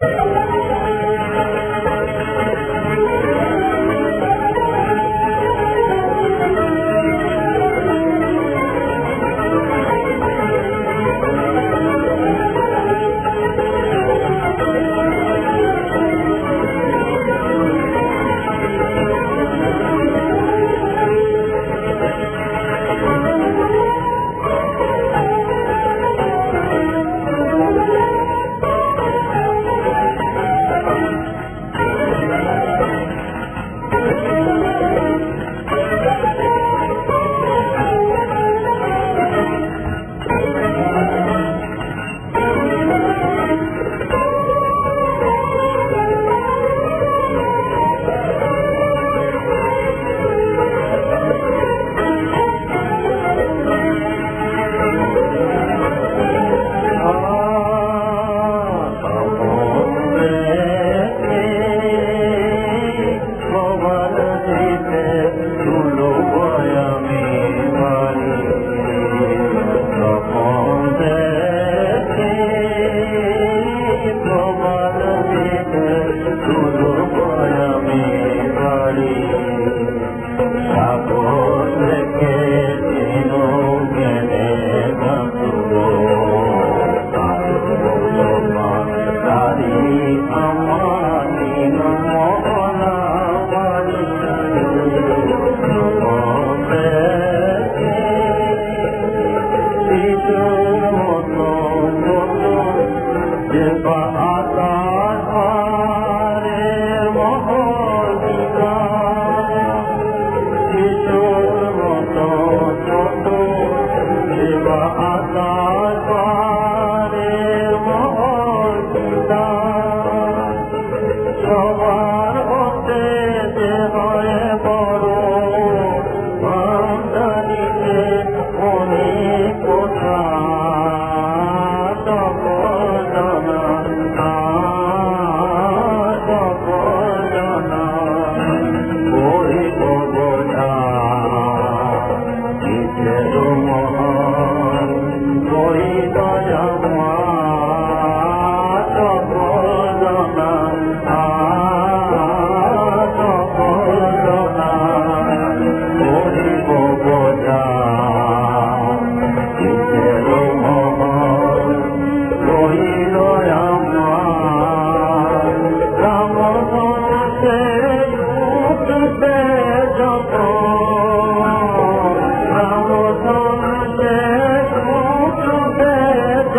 you. परे करी सपोष जो मारे अमान जे पहा Lord.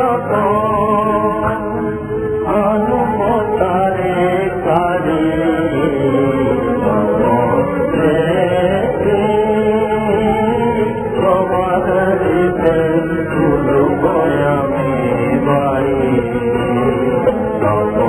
ते तयमी